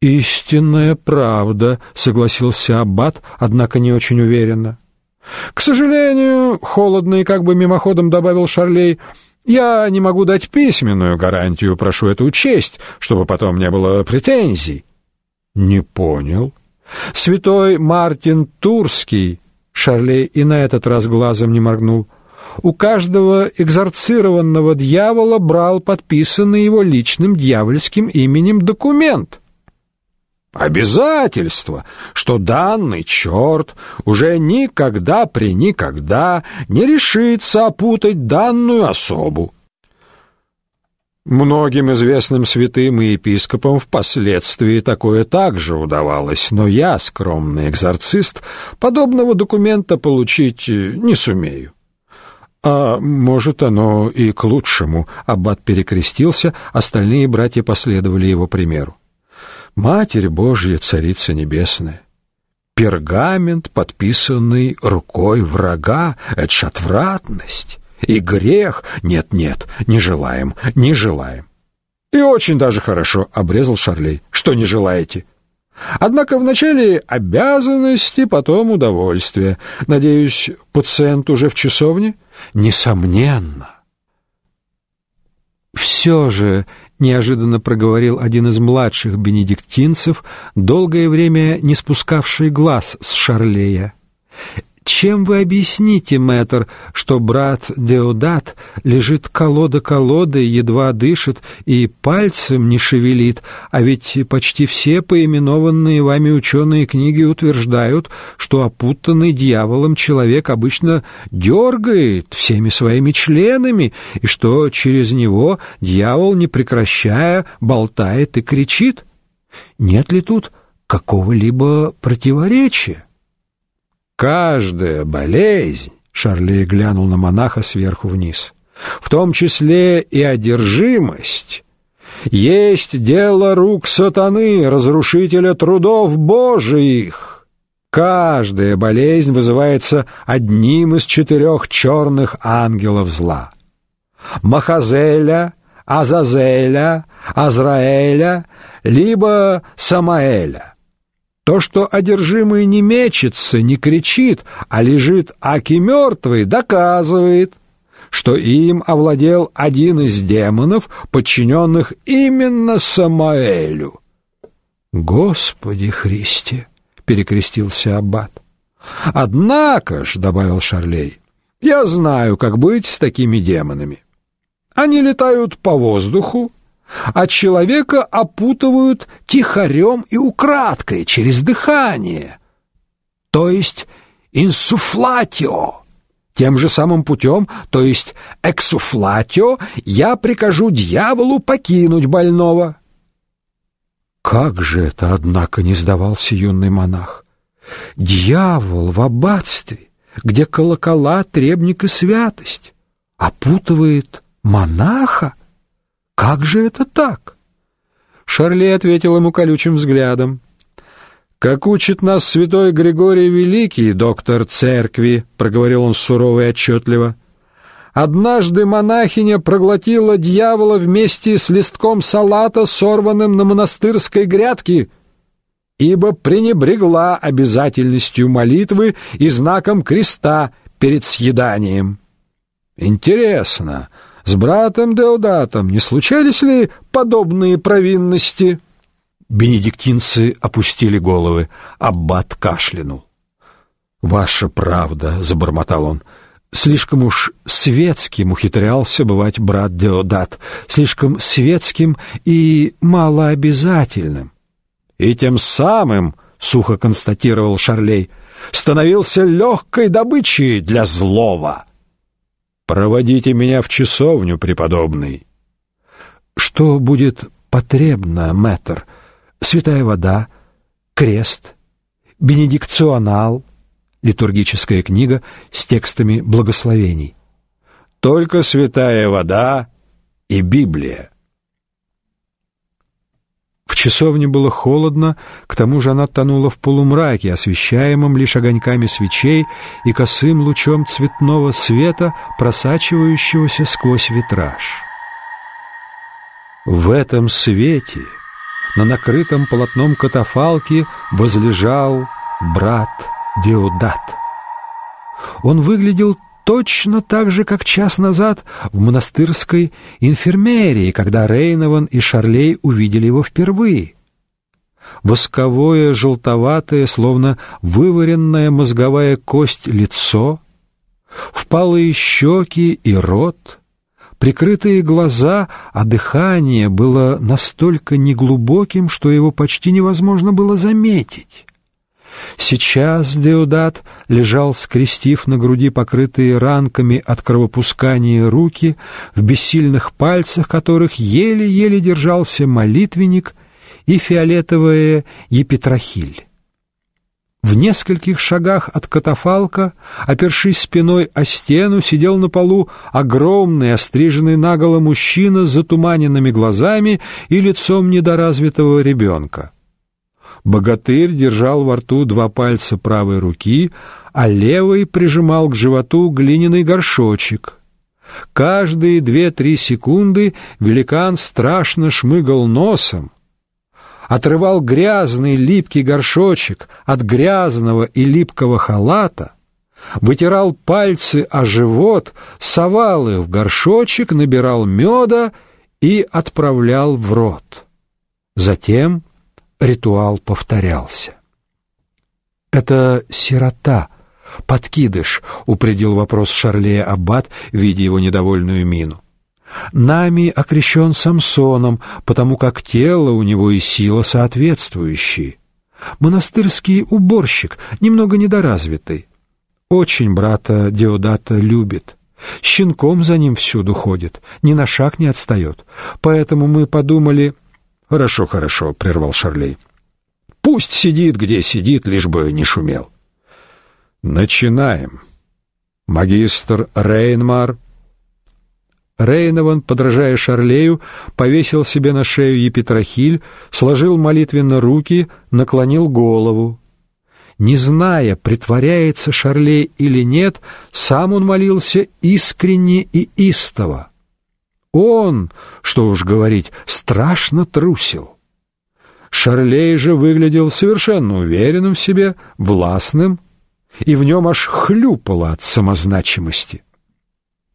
Истинная правда, согласился аббат, однако не очень уверенно. К сожалению, холодно и как бы мимоходом добавил Шарлей, я не могу дать письменную гарантию, прошу это учесть, чтобы потом не было претензий. Не понял. Святой Мартин Турский, Шарлей и на этот раз глазом не моргнул. У каждого экзорцированного дьявола брал подписанный его личным дьявольским именем документ. Обязательство, что данный черт уже никогда при никогда не решится опутать данную особу. Многим известным святым и епископам впоследствии такое также удавалось, но я, скромный экзорцист, подобного документа получить не сумею. А может, оно и к лучшему. Аббат перекрестился, остальные братья последовали его примеру. Матерь Божья, Царица Небесная, пергамент, подписанный рукой врага, это ж отвратность. И грех, нет-нет, не желаем, не желаем. И очень даже хорошо, обрезал Шарлей. Что не желаете? Однако вначале обязанности, потом удовольствие. Надеюсь, пациент уже в часовне? Несомненно. Все же неожиданно проговорил один из младших бенедиктинцев, долгое время не спускавший глаз с Шарлея. Чем вы объясните, мэтр, что брат Деодат лежит колода колодой, едва дышит и пальцем не шевелит, а ведь почти все поименованные вами ученые книги утверждают, что опутанный дьяволом человек обычно дергает всеми своими членами, и что через него дьявол, не прекращая, болтает и кричит? Нет ли тут какого-либо противоречия? Каждая болезнь, Шарлей глянул на монаха сверху вниз, в том числе и одержимость, есть дело рук сатаны, разрушителя трудов Божиих. Каждая болезнь вызывается одним из четырех черных ангелов зла. Махазеля, Азазеля, Азраэля, либо Самаэля. То, что одержимый не мечется, не кричит, а лежит аки мертвый, доказывает, что им овладел один из демонов, подчиненных именно Самаэлю. Господи Христе, перекрестился аббат. Однако ж, добавил Шарлей, я знаю, как быть с такими демонами. Они летают по воздуху, а человека опутывают тихорем и украдкой через дыхание, то есть инсуфлатио. Тем же самым путем, то есть эксуфлатио, я прикажу дьяволу покинуть больного. Как же это, однако, не сдавался юный монах? Дьявол в аббатстве, где колокола, требник и святость, опутывает монаха? Как же это так? Шарли ответил ему колючим взглядом. Как учит нас святой Григорий Великий, доктор церкви, проговорил он сурово и отчетливо. Однажды монахиня проглотила дьявола вместе с листком салата, сорванным на монастырской грядке, ибо пренебрегла обязательностью молитвы и знаком креста перед съеданием. Интересно, с братом Деодатом не случались ли подобные провинности? Бенедиктинцы опустили головы, аббат кашлянул. Ваша правда, забормотал он. Слишком уж светским ухитрялся бывать брат Деодат, слишком светским и малообязательным. И тем самым, сухо констатировал Шарлей, становился легкой добычей для злого. Проводите меня в часовню, преподобный. Что будет потребно, мэтр? Святая вода, крест, бенедикционал, литургическая книга с текстами благословений. Только святая вода и Библия. В часовне было холодно, к тому же она тонула в полумраке, освещаемом лишь огоньками свечей и косым лучом цветного света, просачивающегося сквозь витраж. В этом свете на накрытом полотном катафалке возлежал брат Деодат. Он выглядел точно так же, как час назад в монастырской инфермерии, когда Рейнован и Шарлей увидели его впервые. Восковое, желтоватое, словно вываренная мозговая кость лицо, впалые щеки и рот, прикрытые глаза, а дыхание было настолько неглубоким, что его почти невозможно было заметить. Сейчас Деодат лежал, скрестив на груди покрытые ранками от кровопускания руки, в бессильных пальцах которых еле-еле держался молитвенник и фиолетовая епитрахиль. В нескольких шагах от катафалка, опершись спиной о стену, сидел на полу огромный, остриженный наголо мужчина с затуманенными глазами и лицом недоразвитого ребенка. Богатырь держал во рту два пальца правой руки, а левый прижимал к животу глиняный горшочек. Каждые две-три секунды великан страшно шмыгал носом, отрывал грязный липкий горшочек от грязного и липкого халата, вытирал пальцы о живот, совал их в горшочек, набирал меда и отправлял в рот. Затем ритуал повторялся. «Это сирота, подкидыш», — упредил вопрос Шарлея Аббат, видя его недовольную мину. «Нами окрещен Самсоном, потому как тело у него и сила соответствующие. Монастырский уборщик, немного недоразвитый. Очень брата Деодата любит». Щенком за ним всюду ходит, ни на шаг не отстает. Поэтому мы подумали, Хорошо, хорошо, прервал Шарлей. Пусть сидит, где сидит, лишь бы не шумел. Начинаем. Магистр Рейнмар Рейнован, подражая Шарлею, повесил себе на шею епитрахиль, сложил молитвенно руки, наклонил голову. Не зная, притворяется Шарлей или нет, сам он молился искренне и истово. Он, что уж говорить, страшно трусил. Шарлей же выглядел совершенно уверенным в себе, властным, и в нем аж хлюпало от самозначимости.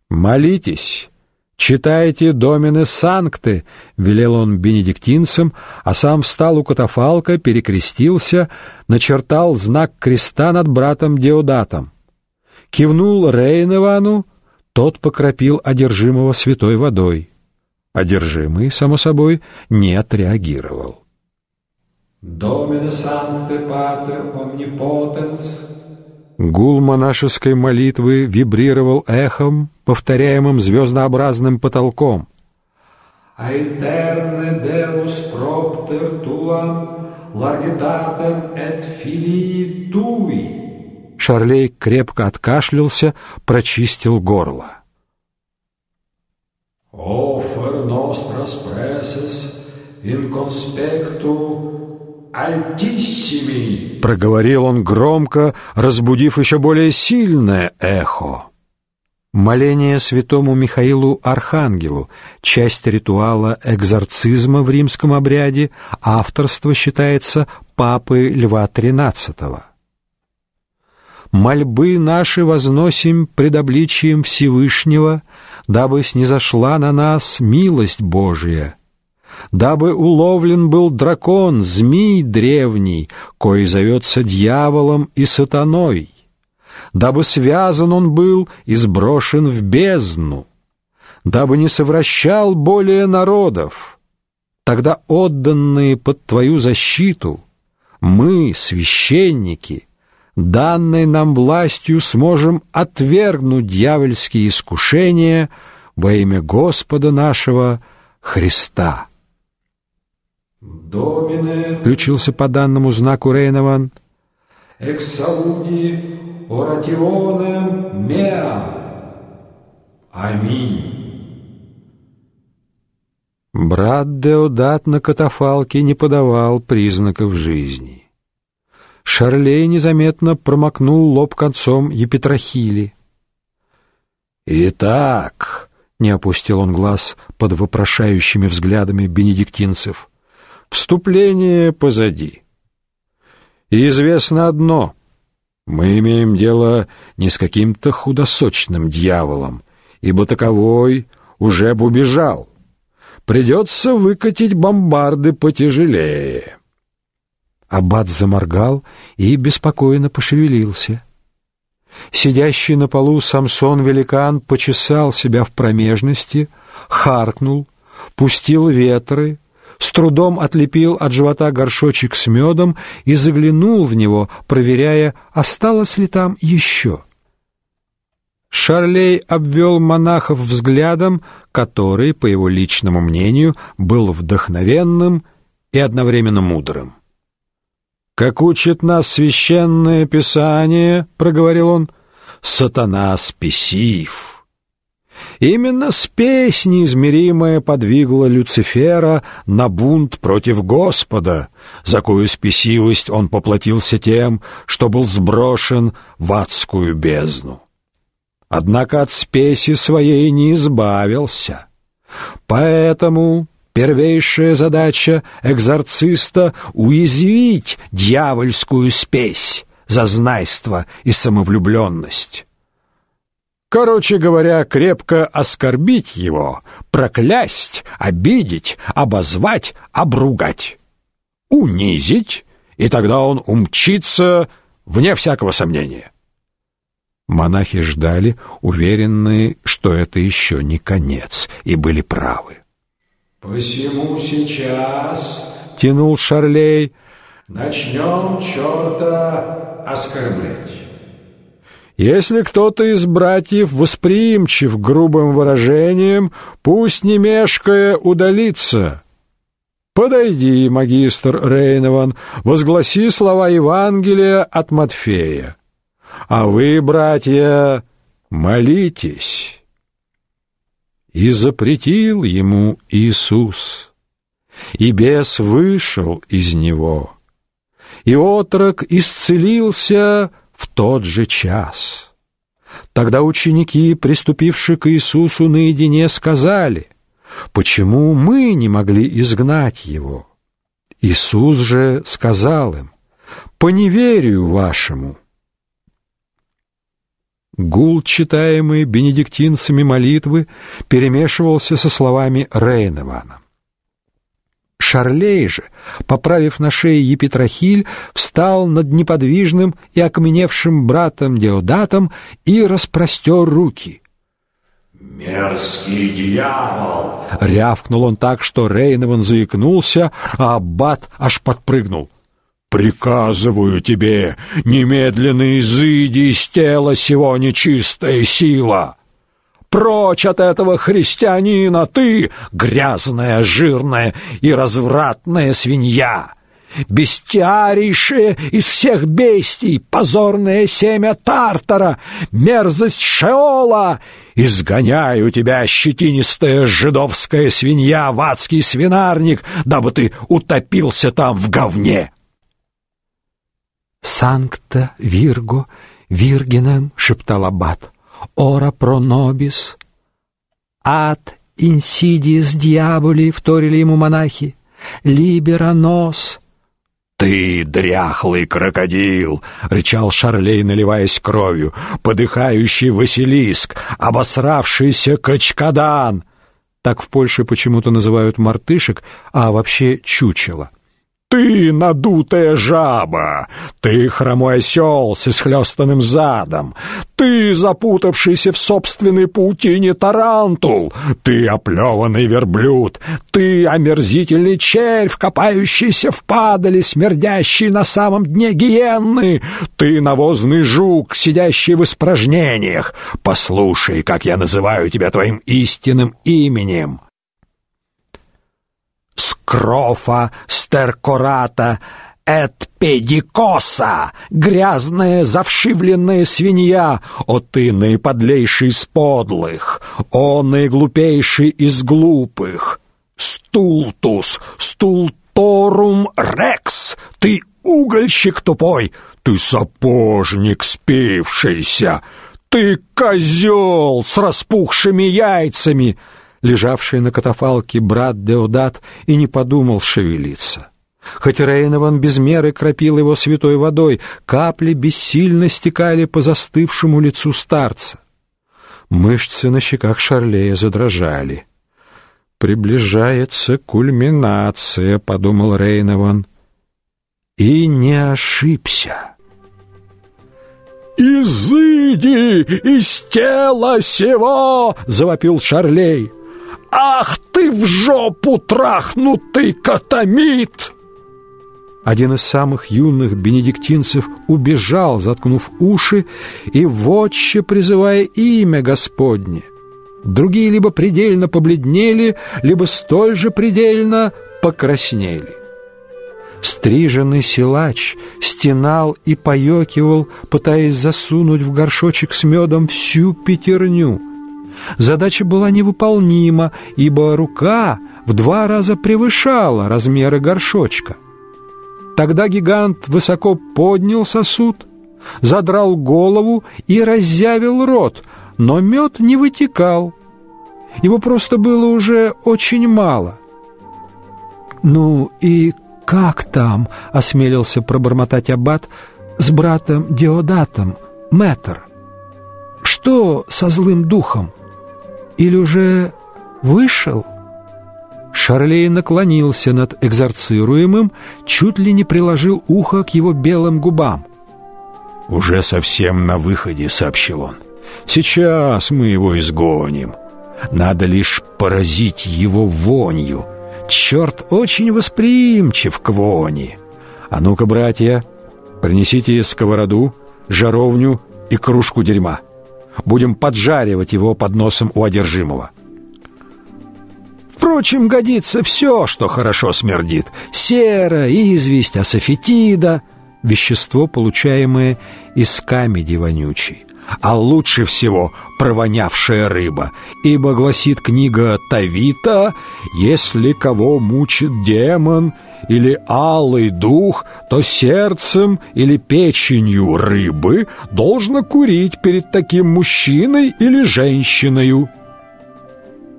«Молитесь, читайте домины санкты», — велел он бенедиктинцам, а сам встал у катафалка, перекрестился, начертал знак креста над братом Деодатом. Кивнул Рейневану, тот покропил одержимого святой водой. Одержимый, само собой, не отреагировал. «Домине санкте патер омнипотенс» Гул монашеской молитвы вибрировал эхом, повторяемым звездообразным потолком. «Аэтерне деус проптер туам ларгитатем эт филии туи» Шарлей крепко откашлялся, прочистил горло. «Офер нострас пресес ин конспекту альтиссими», проговорил он громко, разбудив еще более сильное эхо. Моление святому Михаилу Архангелу, часть ритуала экзорцизма в римском обряде, авторство считается папы Льва XIII мольбы наши возносим пред обличием Всевышнего, дабы снизошла на нас милость Божия, дабы уловлен был дракон, змей древний, кой зовется дьяволом и сатаной, дабы связан он был и сброшен в бездну, дабы не совращал более народов. Тогда отданные под твою защиту мы, священники, данной нам властью сможем отвергнуть дьявольские искушения во имя Господа нашего Христа. Домине включился по данному знаку Рейнован. Эксауди оратионем меам. Аминь. Брат Деодат на катафалке не подавал признаков жизни. Шарлей незаметно промокнул лоб концом епитрахили. «Итак», — не опустил он глаз под вопрошающими взглядами бенедиктинцев, Вступление позади. И известно одно: мы имеем дело не с каким-то худосочным дьяволом, ибо таковой уже бы убежал. Придется выкатить бомбарды потяжелее. Аббат заморгал и беспокойно пошевелился. Сидящий на полу Самсон-великан почесал себя в промежности, харкнул, пустил ветры, с трудом отлепил от живота горшочек с медом и заглянул в него, проверяя, осталось ли там еще. Шарлей обвел монахов взглядом, который, по его личному мнению, был вдохновенным и одновременно мудрым. «Как учит нас священное писание, — проговорил он, — сатана спесив». Именно спесь неизмеримая подвигла Люцифера на бунт против Господа, за кою спесивость он поплатился тем, что был сброшен в адскую бездну. Однако от спеси своей не избавился. Поэтому первейшая задача экзорциста — уязвить дьявольскую спесь, зазнайство и самовлюбленность. Короче говоря, крепко оскорбить его, проклясть, обидеть, обозвать, обругать, унизить, и тогда он умчится вне всякого сомнения. Монахи ждали, уверенные, что это еще не конец, и были правы. «Посему сейчас, — тянул Шарлей, — начнем черта оскорблять». Если кто-то из братьев восприимчив к грубым выражениям, пусть не мешкая удалится. Подойди, магистр Рейнован, возгласи слова Евангелия от Матфея. А вы, братья, молитесь. И запретил ему Иисус. И бес вышел из него. И отрок исцелился в тот же час. Тогда ученики, приступившие к Иисусу наедине, сказали, «Почему мы не могли изгнать его?» Иисус же сказал им, «По неверию вашему». Гул, читаемый бенедиктинцами молитвы, перемешивался со словами Рейневана. Шарлей же, поправив на шее епитрахиль, встал над неподвижным и окаменевшим братом Деодатом и распростер руки. «Мерзкий дьявол!» — рявкнул он так, что Рейнован заикнулся, а аббат аж подпрыгнул. «Приказываю тебе, немедленно изыди из тела сего нечистая сила!» Прочь от этого христианина ты, грязная, жирная и развратная свинья! Бестиарейшее из всех бестий, позорное семя Тартара, мерзость Шеола! Изгоняю тебя, щетинистая жидовская свинья, в адский свинарник, дабы ты утопился там в говне!» «Санкта Вирго Виргинем», — шептал аббат ора про нобис. Ад инсидиес диаболи, вторили ему монахи. Либера нос. «Ты дряхлый крокодил!» — рычал Шарлей, наливаясь кровью. «Подыхающий Василиск! Обосравшийся Качкадан!» Так в Польше почему-то называют мартышек, а вообще чучело. Ты надутая жаба, ты хромой осел с исхлёстанным задом, ты запутавшийся в собственной паутине тарантул, ты оплеванный верблюд, ты омерзительный червь, копающийся в падали, смердящий на самом дне гиенны, ты навозный жук, сидящий в испражнениях. Послушай, как я называю тебя твоим истинным именем scrofa stercorata эт педикоса, грязная завшивленная свинья, о ты наиподлейший из подлых, о наиглупейший из глупых, стултус, стулторум рекс, ты угольщик тупой, ты сапожник спившийся, ты козел с распухшими яйцами, Лежавший на катафалке брат Деодат и не подумал шевелиться. Хоть Рейнован без меры кропил его святой водой, капли бессильно стекали по застывшему лицу старца. Мышцы на щеках Шарлея задрожали. «Приближается кульминация», — подумал Рейнован. И не ошибся. «Изыди из тела сего!» — завопил Шарлей. «Ах ты в жопу трахнутый катамит!» Один из самых юных бенедиктинцев убежал, заткнув уши и вотче призывая имя Господне. Другие либо предельно побледнели, либо столь же предельно покраснели. Стриженный силач стенал и поёкивал, пытаясь засунуть в горшочек с медом всю пятерню. Задача была невыполнима, ибо рука в два раза превышала размеры горшочка. Тогда гигант высоко поднял сосуд, задрал голову и разъявил рот, но мед не вытекал. Его просто было уже очень мало. «Ну и как там?» — осмелился пробормотать аббат с братом Диодатом, мэтр. «Что со злым духом? Или уже вышел?» Шарлей наклонился над экзорцируемым, чуть ли не приложил ухо к его белым губам. «Уже совсем на выходе», — сообщил он. «Сейчас мы его изгоним. Надо лишь поразить его вонью. Черт очень восприимчив к вони. А ну-ка, братья, принесите сковороду, жаровню и кружку дерьма. Будем поджаривать его под носом у одержимого». Впрочем, годится все, что хорошо смердит. Сера, известь, асофетида, вещество, получаемое из камеди вонючей. А лучше всего провонявшая рыба, ибо, гласит книга Тавита, если кого мучит демон или алый дух, то сердцем или печенью рыбы должно курить перед таким мужчиной или женщиной.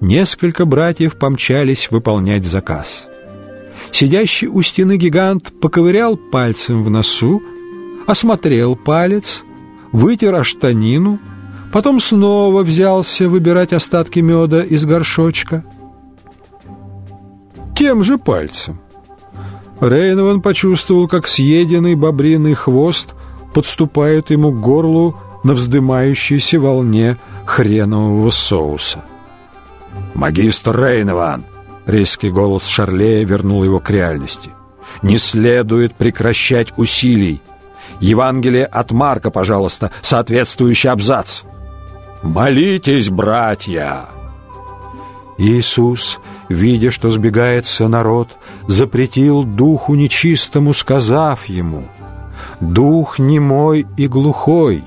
Несколько братьев помчались выполнять заказ. Сидящий у стены гигант поковырял пальцем в носу, осмотрел палец, вытер штанину, потом снова взялся выбирать остатки меда из горшочка. Тем же пальцем. Рейнован почувствовал, как съеденный бобриный хвост подступает ему к горлу на вздымающейся волне хренового соуса. «Магистр Рейнован!» Резкий голос Шарлея вернул его к реальности. «Не следует прекращать усилий. Евангелие от Марка, пожалуйста, соответствующий абзац. Молитесь, братья!» Иисус, видя, что сбегается народ, запретил духу нечистому, сказав ему, «Дух немой и глухой,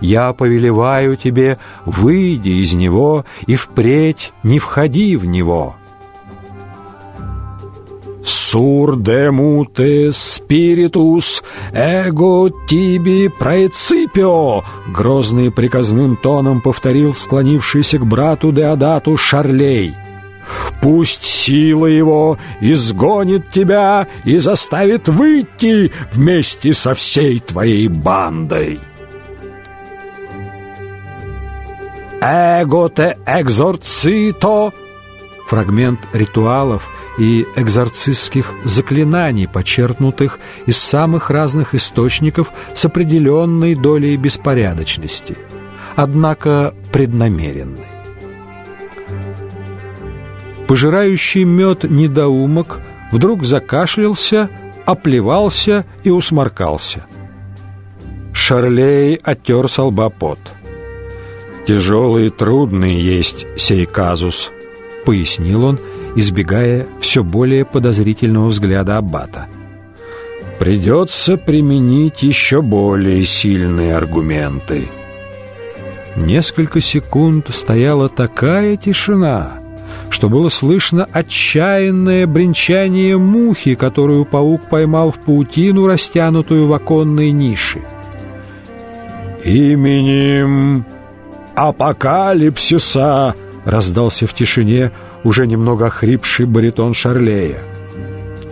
я повелеваю тебе, выйди из него и впредь не входи в него». «Сур демуте спиритус эго тиби проеципио!» Грозный приказным тоном повторил склонившийся к брату Деодату Шарлей. «Пусть сила его изгонит тебя и заставит выйти вместе со всей твоей бандой!» «Эго-те экзорцито» фрагмент ритуалов и экзорцистских заклинаний, почерпнутых из самых разных источников с определенной долей беспорядочности, однако преднамеренной. Пожирающий мед недоумок вдруг закашлялся, оплевался и усморкался. Шарлей оттер пот. «Тяжелый и трудный есть сей казус», — пояснил он, избегая все более подозрительного взгляда аббата. «Придется применить еще более сильные аргументы». Несколько секунд стояла такая тишина, что было слышно отчаянное бренчание мухи, которую паук поймал в паутину, растянутую в оконной нише. «Именем апокалипсиса!» Раздался в тишине уже немного охрипший баритон Шарлея.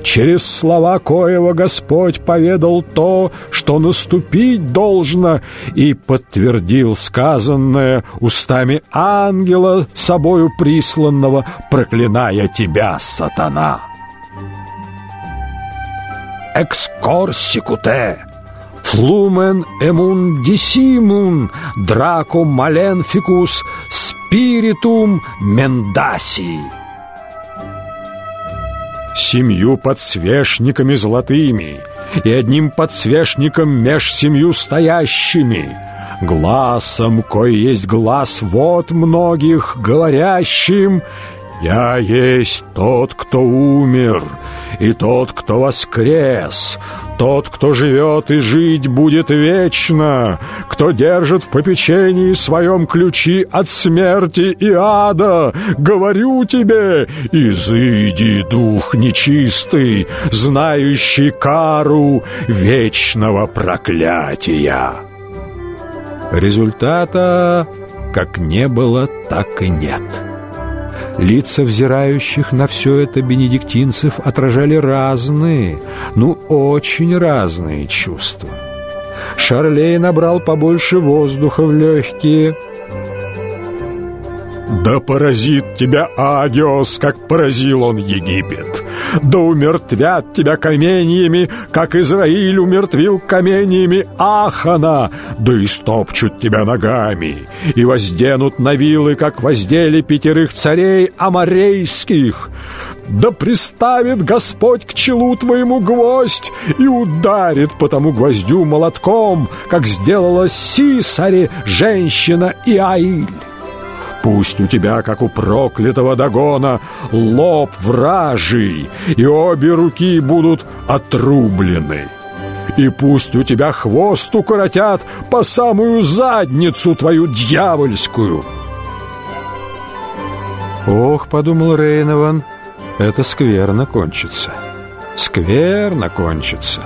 Через слова коего Господь поведал то, что наступить должно, и подтвердил сказанное устами ангела, собою присланного, проклиная тебя, сатана. Экскорсикуте, флумен эмундисимун, драко маленфикус, спиритум мендаси. Семью подсвечниками золотыми и одним подсвечником меж семью стоящими, глазом, кой есть глаз вот многих говорящим, «Я есть тот, кто умер, и тот, кто воскрес, тот, кто живет и жить будет вечно, кто держит в попечении своем ключи от смерти и ада, говорю тебе, изыди, дух нечистый, знающий кару вечного проклятия». Результата как не было, так и нет. Лица взирающих на все это бенедиктинцев отражали разные, ну, очень разные чувства. Шарлей набрал побольше воздуха в легкие, да поразит тебя Адиос, как поразил он Египет. Да умертвят тебя каменьями, как Израиль умертвил каменьями Ахана. Да истопчут тебя ногами и возденут на вилы, как воздели пятерых царей аморейских. Да приставит Господь к челу твоему гвоздь и ударит по тому гвоздю молотком, как сделала Сисаре женщина Иаиль. Пусть у тебя, как у проклятого Дагона, лоб вражий, и обе руки будут отрублены. И пусть у тебя хвост укоротят по самую задницу твою дьявольскую. Ох, подумал Рейнован, это скверно кончится. Скверно кончится.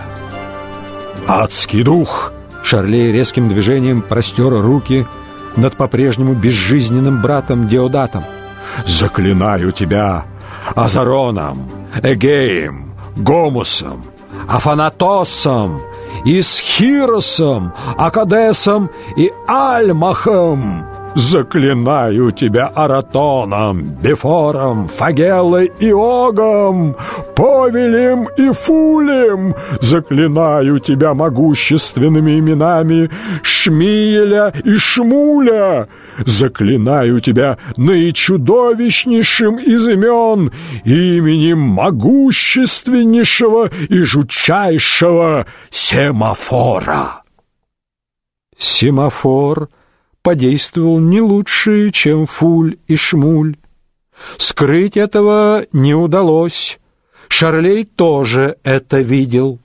Адский дух! Шарлей резким движением простер руки над по-прежнему безжизненным братом Диодатом. «Заклинаю тебя Азароном, Эгеем, Гомусом, Афанатосом, Исхиросом, Акадесом и Альмахом!» Заклинаю тебя Аратоном, Бефором, Фагелой и Огом, Повелем и Фулем. Заклинаю тебя могущественными именами Шмиеля и Шмуля. Заклинаю тебя наичудовищнейшим из имен, именем могущественнейшего и жутчайшего Семафора. Семафор — подействовал не лучше, чем Фуль и Шмуль. Скрыть этого не удалось. Шарлей тоже это видел.